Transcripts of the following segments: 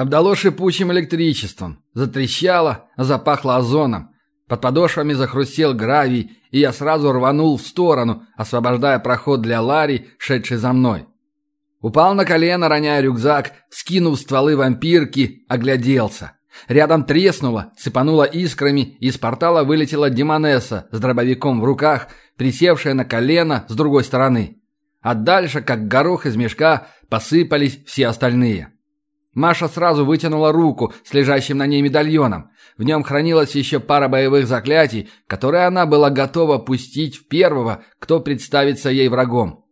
Обдало шипучим электричеством, затрещало, запахло озоном. Под подошвами захрустел гравий, и я сразу рванул в сторону, освобождая проход для Ларри, шедшей за мной. Упал на колено, роняя рюкзак, скинув стволы вампирки, огляделся. Рядом треснуло, цепануло искрами, и из портала вылетела Демонесса с дробовиком в руках, присевшая на колено с другой стороны. А дальше, как горох из мешка, посыпались все остальные. Маша сразу вытянула руку с лежащим на ней медальоном. В нем хранилась еще пара боевых заклятий, которые она была готова пустить в первого, кто представится ей врагом.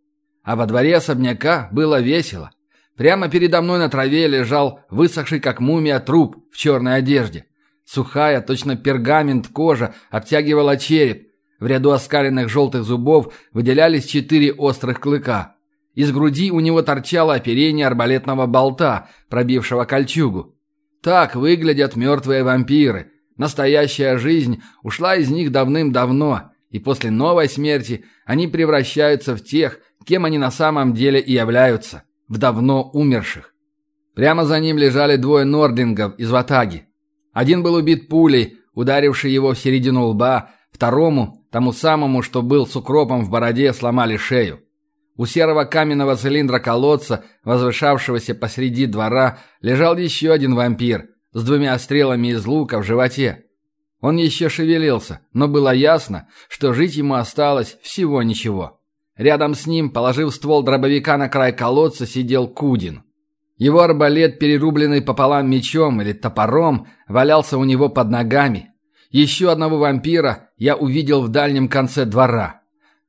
А во дворе особняка было весело. Прямо передо мной на траве лежал высохший как мумия труп в черной одежде. Сухая, точно пергамент кожа обтягивала череп. В ряду оскаленных желтых зубов выделялись четыре острых клыка. Из груди у него торчало оперение арбалетного болта, пробившего кольчугу. Так выглядят мертвые вампиры. Настоящая жизнь ушла из них давным-давно, и после новой смерти они превращаются в тех, кем они на самом деле и являются в давно умерших. Прямо за ним лежали двое нордингов из Ватаги. Один был убит пулей, ударившей его в середину лба, второму, тому самому, что был с укропом в бороде, сломали шею. У серого каменного цилиндра колодца, возвышавшегося посреди двора, лежал еще один вампир с двумя стрелами из лука в животе. Он еще шевелился, но было ясно, что жить ему осталось всего ничего. Рядом с ним, положив ствол дробовика на край колодца, сидел Кудин. Его арбалет, перерубленный пополам мечом или топором, валялся у него под ногами. Еще одного вампира я увидел в дальнем конце двора.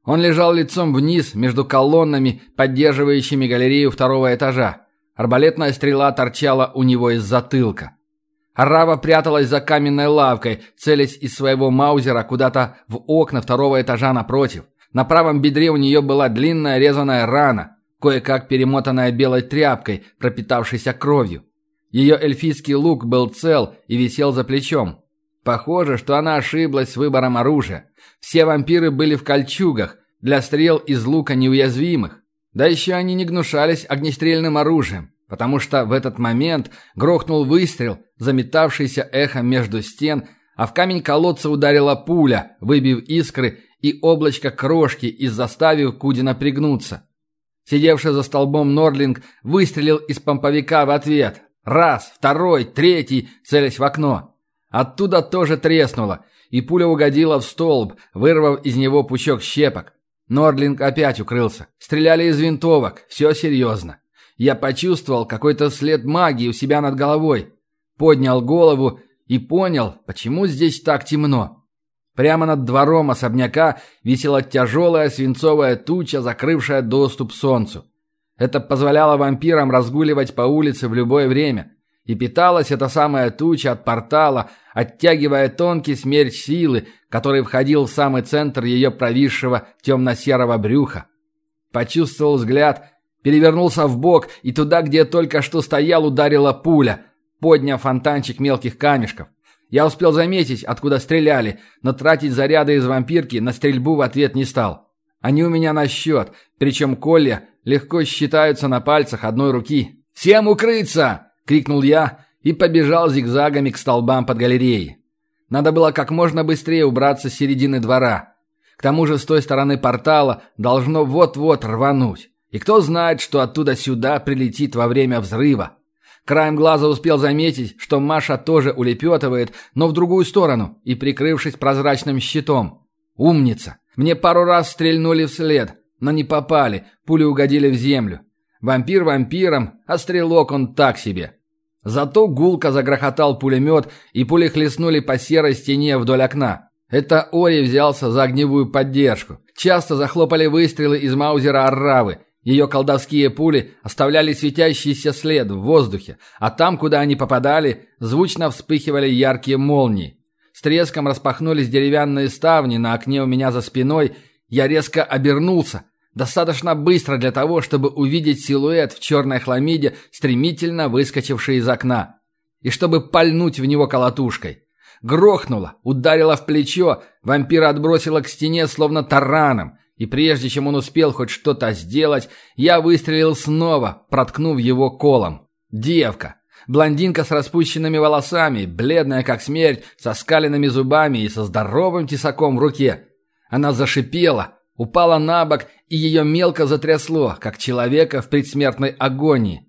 Он лежал лицом вниз между колоннами, поддерживающими галерею второго этажа. Арбалетная стрела торчала у него из затылка. Арава пряталась за каменной лавкой, целясь из своего маузера куда-то в окна второго этажа напротив. На правом бедре у нее была длинная резаная рана, кое-как перемотанная белой тряпкой, пропитавшейся кровью. Ее эльфийский лук был цел и висел за плечом. Похоже, что она ошиблась с выбором оружия. Все вампиры были в кольчугах, для стрел из лука неуязвимых. Да еще они не гнушались огнестрельным оружием, потому что в этот момент грохнул выстрел, заметавшийся эхом между стен, а в камень колодца ударила пуля, выбив искры и облачко крошки и заставив Кудина пригнуться. Сидевший за столбом Нордлинг выстрелил из помповика в ответ. Раз, второй, третий, целясь в окно. Оттуда тоже треснуло, и пуля угодила в столб, вырвав из него пучок щепок. Нордлинг опять укрылся. Стреляли из винтовок. Все серьезно. Я почувствовал какой-то след магии у себя над головой. Поднял голову и понял, почему здесь так темно. Прямо над двором особняка висела тяжелая свинцовая туча, закрывшая доступ солнцу. Это позволяло вампирам разгуливать по улице в любое время. И питалась эта самая туча от портала, оттягивая тонкий смерч силы, который входил в самый центр ее провисшего темно-серого брюха. Почувствовал взгляд, перевернулся в бок, и туда, где только что стоял, ударила пуля, подняв фонтанчик мелких камешков. Я успел заметить, откуда стреляли, но тратить заряды из вампирки на стрельбу в ответ не стал. Они у меня на счет, причем колья легко считаются на пальцах одной руки. «Всем укрыться!» — крикнул я и побежал зигзагами к столбам под галереей. Надо было как можно быстрее убраться с середины двора. К тому же с той стороны портала должно вот-вот рвануть. И кто знает, что оттуда сюда прилетит во время взрыва. Краем глаза успел заметить, что Маша тоже улепетывает, но в другую сторону и прикрывшись прозрачным щитом. Умница. Мне пару раз стрельнули вслед, но не попали, пули угодили в землю. Вампир вампиром, а стрелок он так себе. Зато гулко загрохотал пулемет, и пули хлестнули по серой стене вдоль окна. Это Ори взялся за огневую поддержку. Часто захлопали выстрелы из маузера Арравы – ее колдовские пули оставляли светящийся след в воздухе, а там, куда они попадали, звучно вспыхивали яркие молнии. С треском распахнулись деревянные ставни на окне у меня за спиной. Я резко обернулся, достаточно быстро для того, чтобы увидеть силуэт в черной хламиде, стремительно выскочивший из окна. И чтобы пальнуть в него колотушкой. Грохнуло, ударило в плечо, вампира отбросило к стене словно тараном. И прежде чем он успел хоть что-то сделать, я выстрелил снова, проткнув его колом. Девка. Блондинка с распущенными волосами, бледная как смерть, со скаленными зубами и со здоровым тесаком в руке. Она зашипела, упала на бок, и ее мелко затрясло, как человека в предсмертной агонии.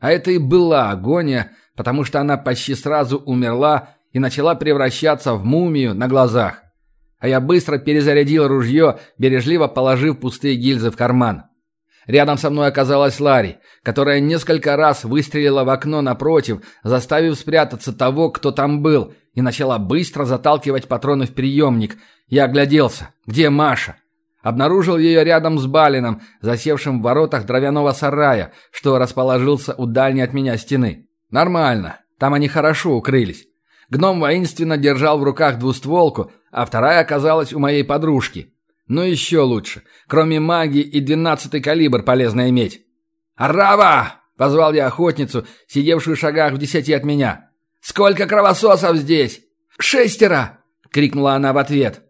А это и была агония, потому что она почти сразу умерла и начала превращаться в мумию на глазах. А я быстро перезарядил ружье, бережливо положив пустые гильзы в карман. Рядом со мной оказалась Ларри, которая несколько раз выстрелила в окно напротив, заставив спрятаться того, кто там был, и начала быстро заталкивать патроны в приемник. Я огляделся. Где Маша? Обнаружил ее рядом с Балином, засевшим в воротах дровяного сарая, что расположился у дальней от меня стены. Нормально. Там они хорошо укрылись. Гном воинственно держал в руках двустволку, а вторая оказалась у моей подружки. Но еще лучше. Кроме магии и двенадцатый калибр полезно иметь. «Арава!» — позвал я охотницу, сидевшую в шагах в десяти от меня. «Сколько кровососов здесь?» «Шестеро!» — крикнула она в ответ.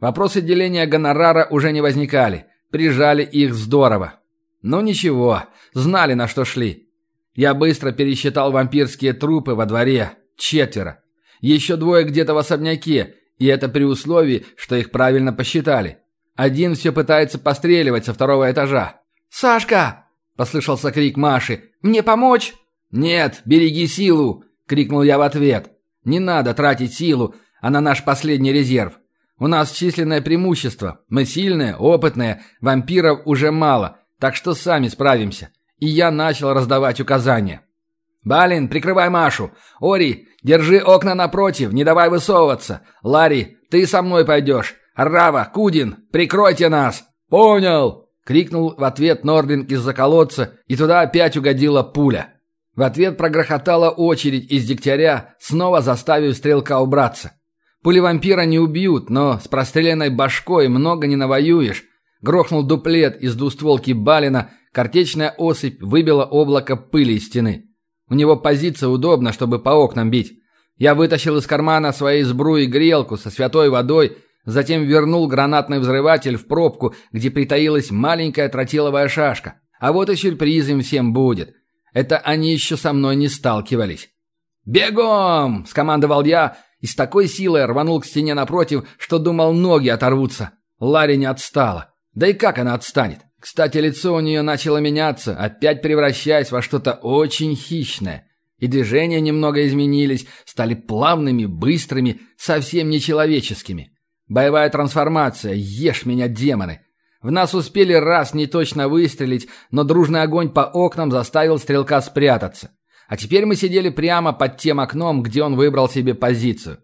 Вопросы деления гонорара уже не возникали. Прижали их здорово. Но ничего, знали, на что шли. Я быстро пересчитал вампирские трупы во дворе. Четверо. Еще двое где-то в особняке, и это при условии, что их правильно посчитали. Один все пытается постреливать со второго этажа. «Сашка!» – послышался крик Маши. «Мне помочь?» «Нет, береги силу!» – крикнул я в ответ. «Не надо тратить силу, она наш последний резерв. У нас численное преимущество. Мы сильные, опытные, вампиров уже мало, так что сами справимся». И я начал раздавать указания. «Балин, прикрывай Машу! Ори, держи окна напротив, не давай высовываться! Ларри, ты со мной пойдешь! «Рава! Кудин! Прикройте нас!» «Понял!» — крикнул в ответ Нордин из-за колодца, и туда опять угодила пуля. В ответ прогрохотала очередь из дегтяря, снова заставив стрелка убраться. Пули вампира не убьют, но с простреленной башкой много не навоюешь. Грохнул дуплет из двустволки Балина, картечная осыпь выбила облако пыли из стены. У него позиция удобна, чтобы по окнам бить. Я вытащил из кармана своей сбруи грелку со святой водой Затем вернул гранатный взрыватель в пробку, где притаилась маленькая тротиловая шашка. А вот и сюрприз им всем будет. Это они еще со мной не сталкивались. «Бегом!» – скомандовал я и с такой силой рванул к стене напротив, что думал, ноги оторвутся. Ларри не отстала. Да и как она отстанет? Кстати, лицо у нее начало меняться, опять превращаясь во что-то очень хищное. И движения немного изменились, стали плавными, быстрыми, совсем нечеловеческими. Боевая трансформация. Ешь меня, демоны. В нас успели раз не точно выстрелить, но дружный огонь по окнам заставил стрелка спрятаться. А теперь мы сидели прямо под тем окном, где он выбрал себе позицию.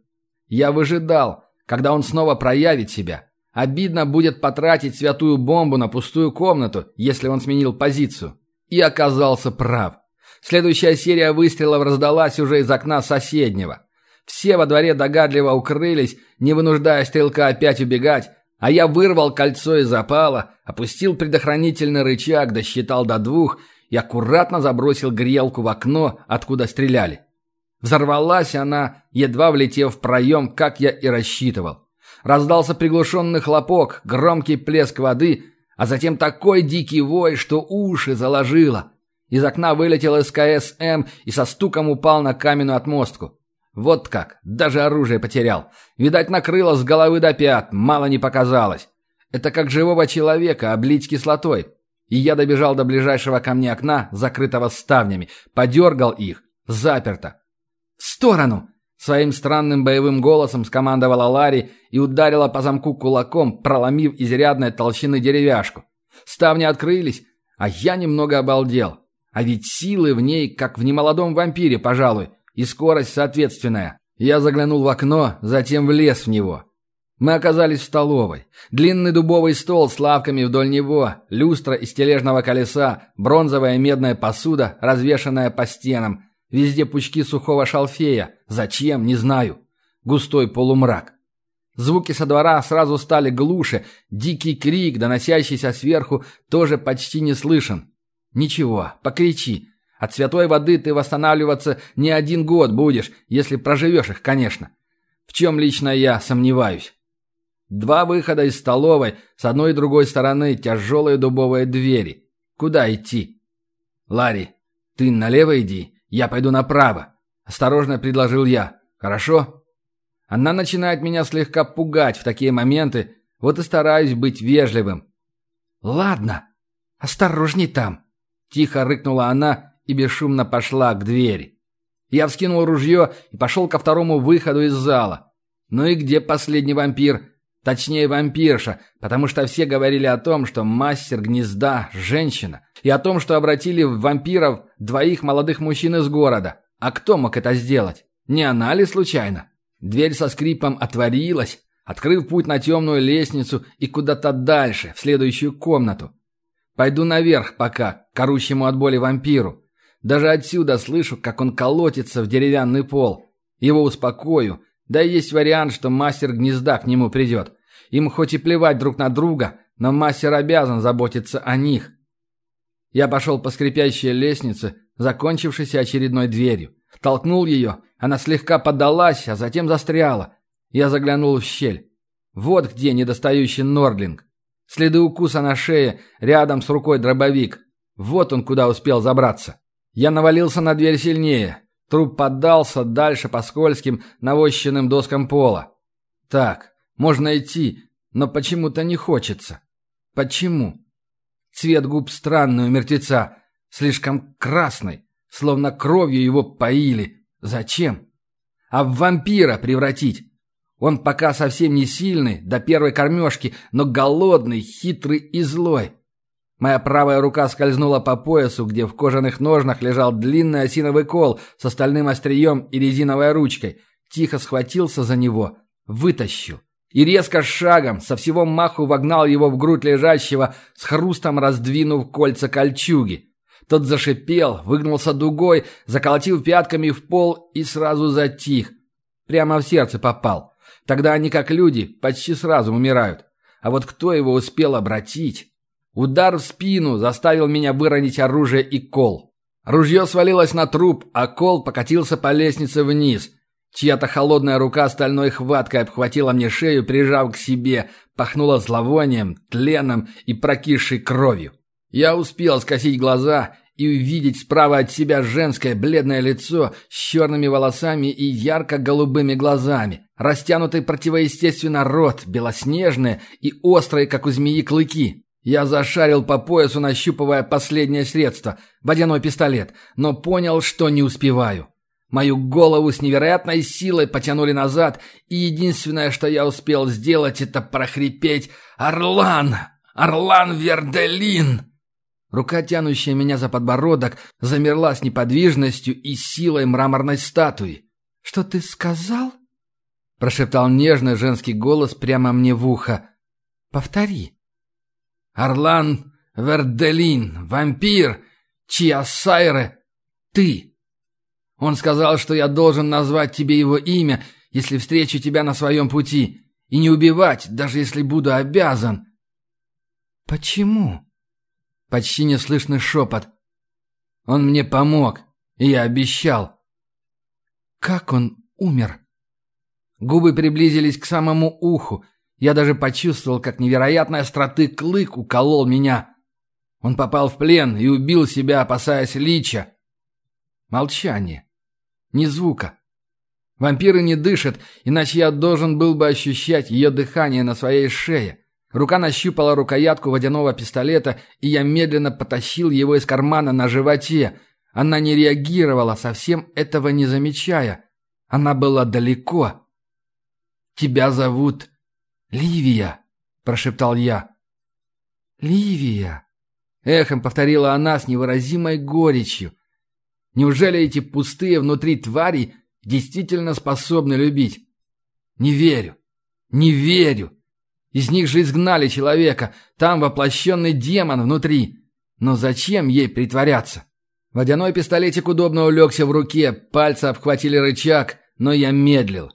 Я выжидал, когда он снова проявит себя. Обидно будет потратить святую бомбу на пустую комнату, если он сменил позицию. И оказался прав. Следующая серия выстрелов раздалась уже из окна соседнего. Все во дворе догадливо укрылись, не вынуждая стрелка опять убегать, а я вырвал кольцо из запала, опустил предохранительный рычаг, досчитал до двух и аккуратно забросил грелку в окно, откуда стреляли. Взорвалась она, едва влетев в проем, как я и рассчитывал. Раздался приглушенный хлопок, громкий плеск воды, а затем такой дикий вой, что уши заложило. Из окна вылетел СКС-М и со стуком упал на каменную отмостку. Вот как, даже оружие потерял. Видать, накрыло с головы до пят, мало не показалось. Это как живого человека облить кислотой. И я добежал до ближайшего ко мне окна, закрытого ставнями, подергал их. Заперто. «В сторону!» Своим странным боевым голосом скомандовала Ларри и ударила по замку кулаком, проломив изрядной толщины деревяшку. Ставни открылись, а я немного обалдел. А ведь силы в ней, как в немолодом вампире, пожалуй и скорость соответственная. Я заглянул в окно, затем влез в него. Мы оказались в столовой. Длинный дубовый стол с лавками вдоль него, люстра из тележного колеса, бронзовая медная посуда, развешанная по стенам. Везде пучки сухого шалфея. Зачем, не знаю. Густой полумрак. Звуки со двора сразу стали глуше. Дикий крик, доносящийся сверху, тоже почти не слышен. Ничего, покричи. От святой воды ты восстанавливаться не один год будешь, если проживешь их, конечно. В чем лично я сомневаюсь. Два выхода из столовой, с одной и другой стороны тяжелые дубовые двери. Куда идти? Ларри, ты налево иди, я пойду направо», – осторожно предложил я. «Хорошо?» Она начинает меня слегка пугать в такие моменты, вот и стараюсь быть вежливым. «Ладно, осторожней там», – тихо рыкнула она и бесшумно пошла к двери. Я вскинул ружье и пошел ко второму выходу из зала. Ну и где последний вампир? Точнее, вампирша, потому что все говорили о том, что мастер гнезда – женщина, и о том, что обратили в вампиров двоих молодых мужчин из города. А кто мог это сделать? Не она ли случайно? Дверь со скрипом отворилась, открыв путь на темную лестницу и куда-то дальше, в следующую комнату. Пойду наверх пока, к орущему от боли вампиру. Даже отсюда слышу, как он колотится в деревянный пол. Его успокою – да и есть вариант, что мастер гнезда к нему придет. Им хоть и плевать друг на друга, но мастер обязан заботиться о них. Я пошел по скрипящей лестнице, закончившейся очередной дверью. Толкнул ее, она слегка поддалась, а затем застряла. Я заглянул в щель. Вот где недостающий Нордлинг. Следы укуса на шее, рядом с рукой дробовик. Вот он куда успел забраться. Я навалился на дверь сильнее. Труп поддался дальше по скользким, навощенным доскам пола. Так, можно идти, но почему-то не хочется. Почему? Цвет губ странный у мертвеца, слишком красный, словно кровью его поили. Зачем? А в вампира превратить? Он пока совсем не сильный, до первой кормежки, но голодный, хитрый и злой. Моя правая рука скользнула по поясу, где в кожаных ножнах лежал длинный осиновый кол с остальным острием и резиновой ручкой. Тихо схватился за него, вытащил. И резко шагом со всего маху вогнал его в грудь лежащего, с хрустом раздвинув кольца кольчуги. Тот зашипел, выгнулся дугой, заколотил пятками в пол и сразу затих. Прямо в сердце попал. Тогда они, как люди, почти сразу умирают. А вот кто его успел обратить? Удар в спину заставил меня выронить оружие и кол. Ружье свалилось на труп, а кол покатился по лестнице вниз. Чья-то холодная рука стальной хваткой обхватила мне шею, прижав к себе, пахнула зловонием, тленом и прокисшей кровью. Я успел скосить глаза и увидеть справа от себя женское бледное лицо с черными волосами и ярко-голубыми глазами, растянутый противоестественно рот, белоснежные и острые, как у змеи, клыки. Я зашарил по поясу, нащупывая последнее средство – водяной пистолет, но понял, что не успеваю. Мою голову с невероятной силой потянули назад, и единственное, что я успел сделать, это прохрипеть «Орлан! Орлан Верделин!» Рука, тянущая меня за подбородок, замерла с неподвижностью и силой мраморной статуи. «Что ты сказал?» – прошептал нежный женский голос прямо мне в ухо. «Повтори». Орлан Верделин, вампир, чья Сайре ты. Он сказал, что я должен назвать тебе его имя, если встречу тебя на своем пути, и не убивать, даже если буду обязан. Почему? Почти неслышный шепот. Он мне помог, и я обещал. Как он умер? Губы приблизились к самому уху, я даже почувствовал, как невероятной остроты клык уколол меня. Он попал в плен и убил себя, опасаясь лича. Молчание. Ни звука. Вампиры не дышат, иначе я должен был бы ощущать ее дыхание на своей шее. Рука нащупала рукоятку водяного пистолета, и я медленно потащил его из кармана на животе. Она не реагировала, совсем этого не замечая. Она была далеко. «Тебя зовут «Ливия!» – прошептал я. «Ливия!» – эхом повторила она с невыразимой горечью. «Неужели эти пустые внутри твари действительно способны любить? Не верю! Не верю! Из них же изгнали человека, там воплощенный демон внутри. Но зачем ей притворяться?» Водяной пистолетик удобно улегся в руке, пальцы обхватили рычаг, но я медлил.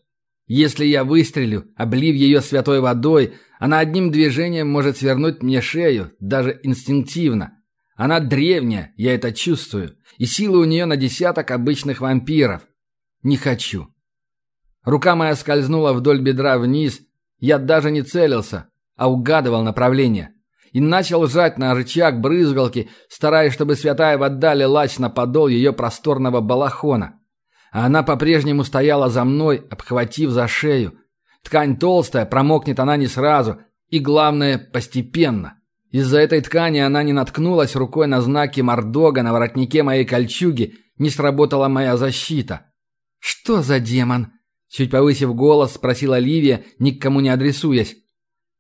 Если я выстрелю, облив ее святой водой, она одним движением может свернуть мне шею, даже инстинктивно. Она древняя, я это чувствую, и силы у нее на десяток обычных вампиров. Не хочу. Рука моя скользнула вдоль бедра вниз, я даже не целился, а угадывал направление. и начал жать на рычаг брызгалки, стараясь, чтобы святая вода лилась на подол ее просторного балахона. А она по-прежнему стояла за мной, обхватив за шею. Ткань толстая, промокнет она не сразу, и, главное, постепенно. Из-за этой ткани она не наткнулась рукой на знаки Мордога на воротнике моей кольчуги, не сработала моя защита. «Что за демон?» Чуть повысив голос, спросила Ливия, ни к кому не адресуясь.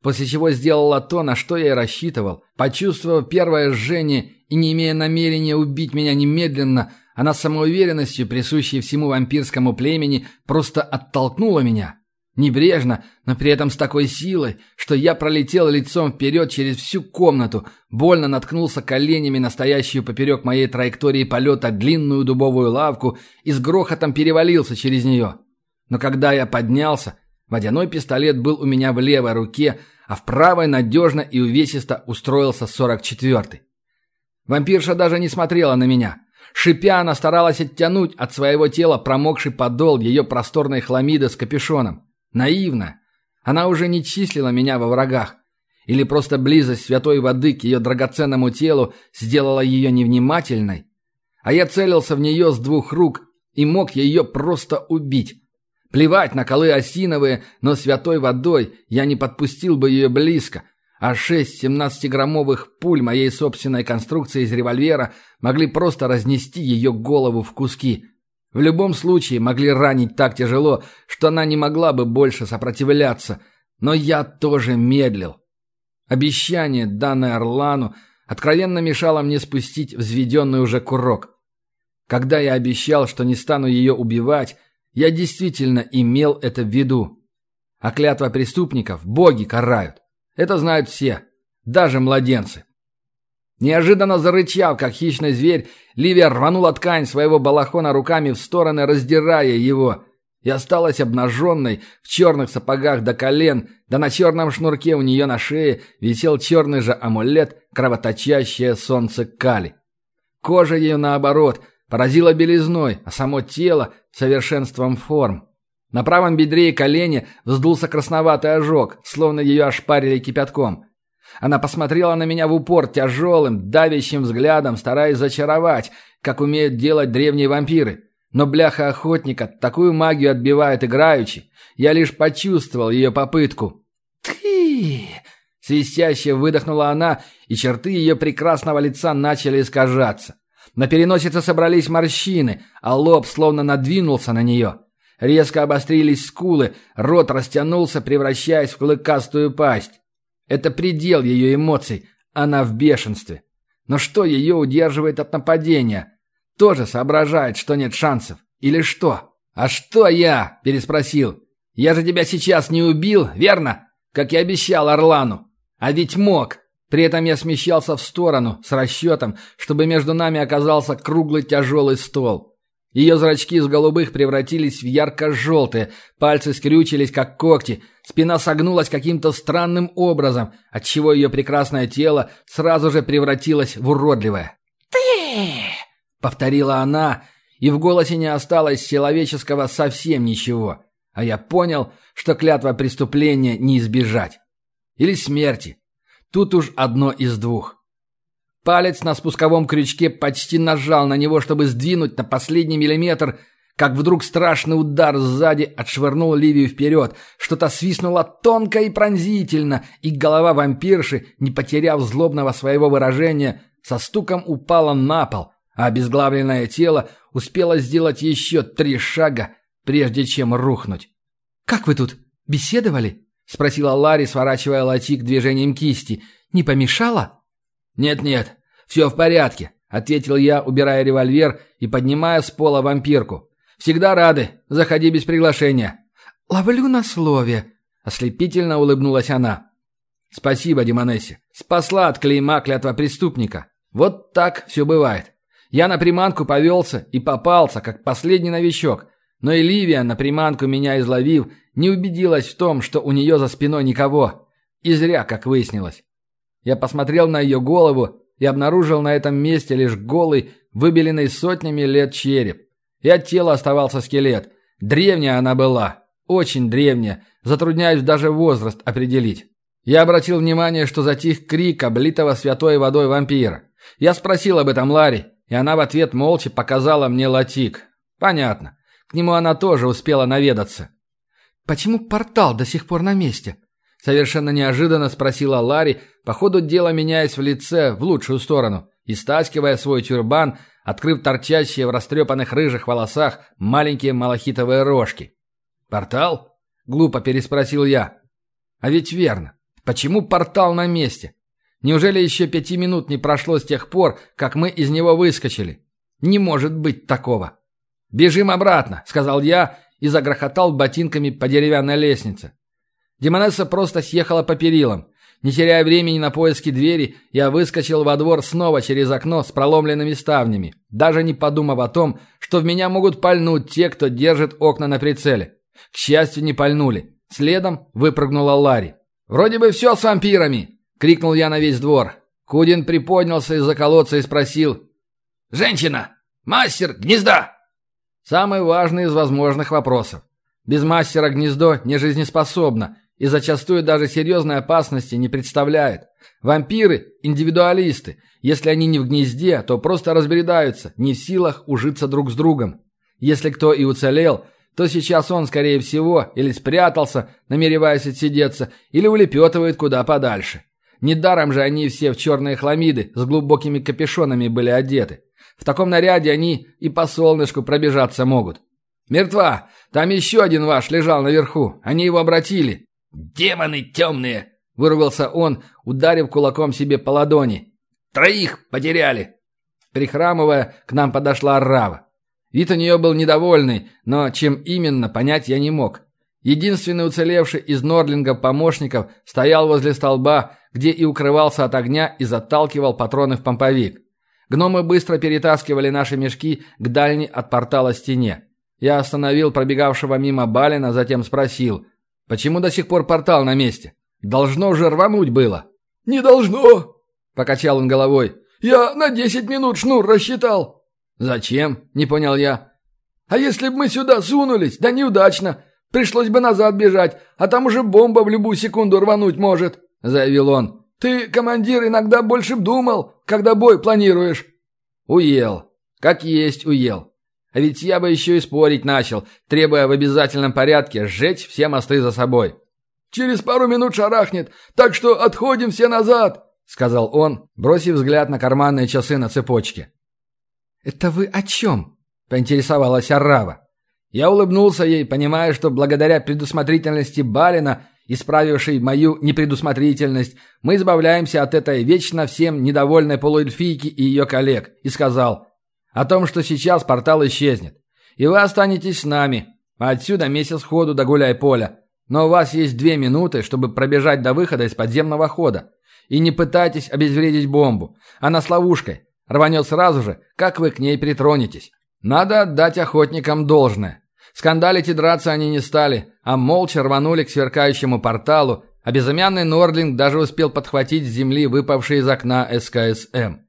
После чего сделала то, на что я и рассчитывал. Почувствовав первое жжение и не имея намерения убить меня немедленно, она самоуверенностью, присущей всему вампирскому племени, просто оттолкнула меня. Небрежно, но при этом с такой силой, что я пролетел лицом вперед через всю комнату, больно наткнулся коленями на стоящую поперек моей траектории полета длинную дубовую лавку и с грохотом перевалился через нее. Но когда я поднялся, водяной пистолет был у меня в левой руке, а в правой надежно и увесисто устроился сорок четвертый. Вампирша даже не смотрела на меня. Шипя, она старалась оттянуть от своего тела промокший подол ее просторной хламиды с капюшоном. Наивно. Она уже не числила меня во врагах. Или просто близость святой воды к ее драгоценному телу сделала ее невнимательной. А я целился в нее с двух рук и мог ее просто убить. Плевать на колы осиновые, но святой водой я не подпустил бы ее близко, а шесть 17-граммовых пуль моей собственной конструкции из револьвера могли просто разнести ее голову в куски. В любом случае могли ранить так тяжело, что она не могла бы больше сопротивляться. Но я тоже медлил. Обещание, данное Орлану, откровенно мешало мне спустить взведенный уже курок. Когда я обещал, что не стану ее убивать, я действительно имел это в виду. А клятва преступников боги карают. Это знают все, даже младенцы. Неожиданно зарычав, как хищный зверь, Ливия рванула ткань своего балахона руками в стороны, раздирая его. И осталась обнаженной, в черных сапогах до колен, да на черном шнурке у нее на шее висел черный же амулет, кровоточащее солнце Кали. Кожа ее, наоборот, поразила белизной, а само тело — совершенством форм. На правом бедре и колене вздулся красноватый ожог, словно ее ошпарили кипятком — она посмотрела на меня в упор тяжелым, давящим взглядом, стараясь зачаровать, как умеют делать древние вампиры. Но бляха охотника такую магию отбивает играючи. Я лишь почувствовал ее попытку. «Ты!» Свистяще выдохнула она, и черты ее прекрасного лица начали искажаться. На переносице собрались морщины, а лоб словно надвинулся на нее. Резко обострились скулы, рот растянулся, превращаясь в клыкастую пасть. Это предел ее эмоций. Она в бешенстве. Но что ее удерживает от нападения? Тоже соображает, что нет шансов. Или что? «А что я?» – переспросил. «Я же тебя сейчас не убил, верно? Как я обещал Орлану. А ведь мог. При этом я смещался в сторону, с расчетом, чтобы между нами оказался круглый тяжелый стол. Ее зрачки из голубых превратились в ярко-желтые, пальцы скрючились, как когти, спина согнулась каким-то странным образом, отчего ее прекрасное тело сразу же превратилось в уродливое. «Ты!» — повторила она, и в голосе не осталось человеческого совсем ничего. А я понял, что клятва преступления не избежать. Или смерти. Тут уж одно из двух. Палец на спусковом крючке почти нажал на него, чтобы сдвинуть на последний миллиметр, как вдруг страшный удар сзади отшвырнул Ливию вперед. Что-то свистнуло тонко и пронзительно, и голова вампирши, не потеряв злобного своего выражения, со стуком упала на пол, а обезглавленное тело успело сделать еще три шага, прежде чем рухнуть. «Как вы тут? Беседовали?» — спросила Ларри, сворачивая латик движением кисти. «Не помешало?» «Нет-нет, все в порядке», — ответил я, убирая револьвер и поднимая с пола вампирку. «Всегда рады. Заходи без приглашения». «Ловлю на слове», — ослепительно улыбнулась она. «Спасибо, Демонессе. Спасла от клейма клятва преступника. Вот так все бывает. Я на приманку повелся и попался, как последний новичок. Но и Ливия, на приманку меня изловив, не убедилась в том, что у нее за спиной никого. И зря, как выяснилось. Я посмотрел на ее голову и обнаружил на этом месте лишь голый, выбеленный сотнями лет череп. И от тела оставался скелет. Древняя она была. Очень древняя. Затрудняюсь даже возраст определить. Я обратил внимание, что затих крик облитого святой водой вампира. Я спросил об этом Ларри, и она в ответ молча показала мне латик. Понятно. К нему она тоже успела наведаться. «Почему портал до сих пор на месте?» Совершенно неожиданно спросила Ларри, по ходу дела меняясь в лице в лучшую сторону и стаскивая свой тюрбан, открыв торчащие в растрепанных рыжих волосах маленькие малахитовые рожки. «Портал?» — глупо переспросил я. «А ведь верно. Почему портал на месте? Неужели еще пяти минут не прошло с тех пор, как мы из него выскочили? Не может быть такого!» «Бежим обратно», — сказал я и загрохотал ботинками по деревянной лестнице. Демонесса просто съехала по перилам. Не теряя времени на поиски двери, я выскочил во двор снова через окно с проломленными ставнями, даже не подумав о том, что в меня могут пальнуть те, кто держит окна на прицеле. К счастью, не пальнули. Следом выпрыгнула Ларри. «Вроде бы все с вампирами!» — крикнул я на весь двор. Кудин приподнялся из-за колодца и спросил. «Женщина! Мастер гнезда!» Самый важный из возможных вопросов. Без мастера гнездо не жизнеспособно и зачастую даже серьезной опасности не представляет. Вампиры – индивидуалисты. Если они не в гнезде, то просто разбредаются, не в силах ужиться друг с другом. Если кто и уцелел, то сейчас он, скорее всего, или спрятался, намереваясь отсидеться, или улепетывает куда подальше. Недаром же они все в черные хламиды с глубокими капюшонами были одеты. В таком наряде они и по солнышку пробежаться могут. «Мертва! Там еще один ваш лежал наверху. Они его обратили. «Демоны темные!» – выругался он, ударив кулаком себе по ладони. «Троих потеряли!» Прихрамывая, к нам подошла Рава. Вид у нее был недовольный, но чем именно, понять я не мог. Единственный уцелевший из Норлингов помощников стоял возле столба, где и укрывался от огня и заталкивал патроны в помповик. Гномы быстро перетаскивали наши мешки к дальней от портала стене. Я остановил пробегавшего мимо Балина, затем спросил – Почему до сих пор портал на месте? Должно же рвануть было. Не должно, покачал он головой. Я на десять минут шнур рассчитал. Зачем? Не понял я. А если бы мы сюда сунулись, да неудачно, пришлось бы назад бежать, а там уже бомба в любую секунду рвануть может, заявил он. Ты, командир, иногда больше б думал, когда бой планируешь. Уел. Как есть уел. А ведь я бы еще и спорить начал, требуя в обязательном порядке сжечь все мосты за собой. «Через пару минут шарахнет, так что отходим все назад», — сказал он, бросив взгляд на карманные часы на цепочке. «Это вы о чем?» — поинтересовалась Аррава. Я улыбнулся ей, понимая, что благодаря предусмотрительности Балина, исправившей мою непредусмотрительность, мы избавляемся от этой вечно всем недовольной полуэльфийки и ее коллег, и сказал — о том, что сейчас портал исчезнет. И вы останетесь с нами. Отсюда месяц ходу до гуляй-поля. Но у вас есть две минуты, чтобы пробежать до выхода из подземного хода. И не пытайтесь обезвредить бомбу. Она с ловушкой. Рванет сразу же, как вы к ней притронетесь. Надо отдать охотникам должное. Скандалить и драться они не стали, а молча рванули к сверкающему порталу, а безымянный Нордлинг даже успел подхватить с земли выпавший из окна СКСМ.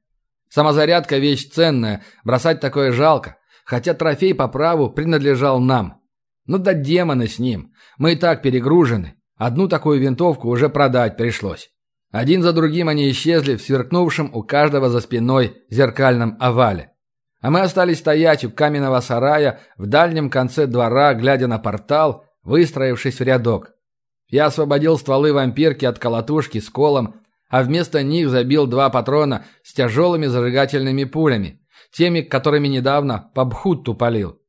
Самозарядка – вещь ценная, бросать такое жалко, хотя трофей по праву принадлежал нам. Ну да демоны с ним, мы и так перегружены. Одну такую винтовку уже продать пришлось. Один за другим они исчезли в сверкнувшем у каждого за спиной зеркальном овале. А мы остались стоять у каменного сарая в дальнем конце двора, глядя на портал, выстроившись в рядок. Я освободил стволы вампирки от колотушки с колом а вместо них забил два патрона с тяжелыми зажигательными пулями, теми, которыми недавно по Бхутту палил.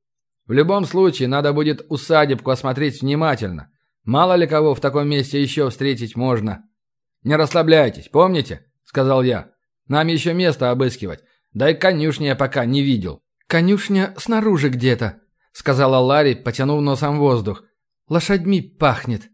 В любом случае, надо будет усадебку осмотреть внимательно. Мало ли кого в таком месте еще встретить можно. «Не расслабляйтесь, помните?» — сказал я. «Нам еще место обыскивать. Да и конюшни я пока не видел». «Конюшня снаружи где-то», — сказала Ларри, потянув носом воздух. «Лошадьми пахнет».